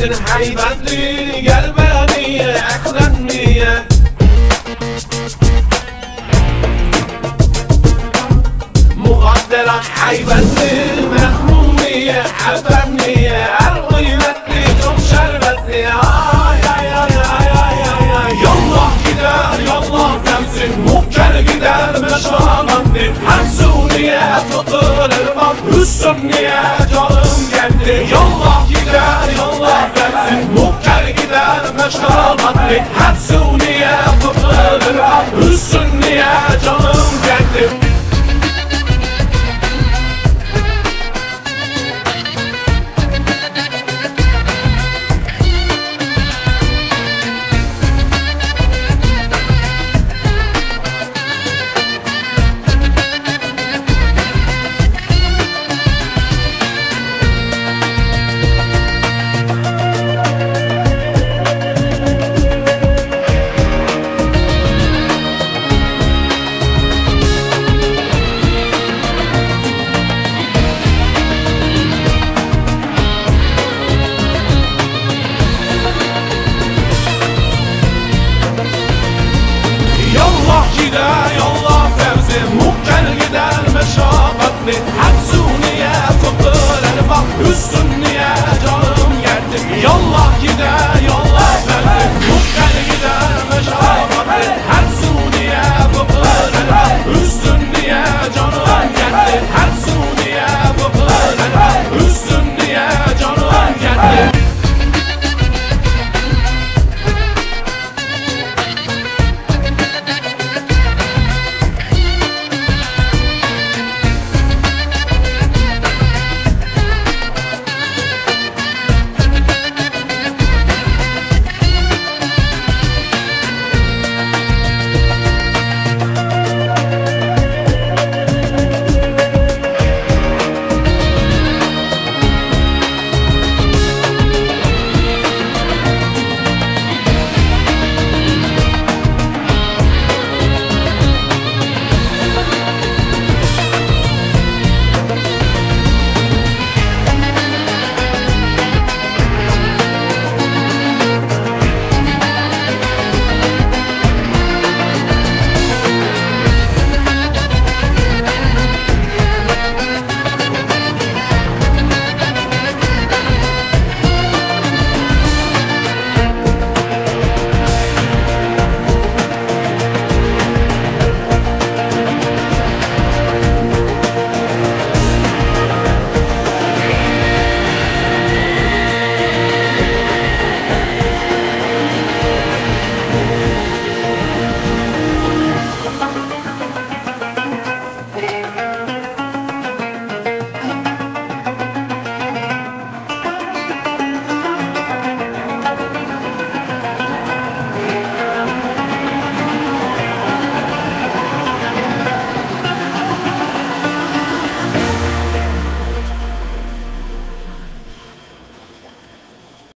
Gelsin haybetli gel beniye eklenmeye مغدرة حيبتني مهمومية حبني الغيبتني تم شربتني آي آي آي آي آي آي آي يلا gider yalla temsin Mukker gider meşalandı Hemsuniye tutulur bak Hüsnüye canım geldi Yalla gider yalla Mukker gider meşalandı Hemsuniye tutulur bak Hüsnüye it.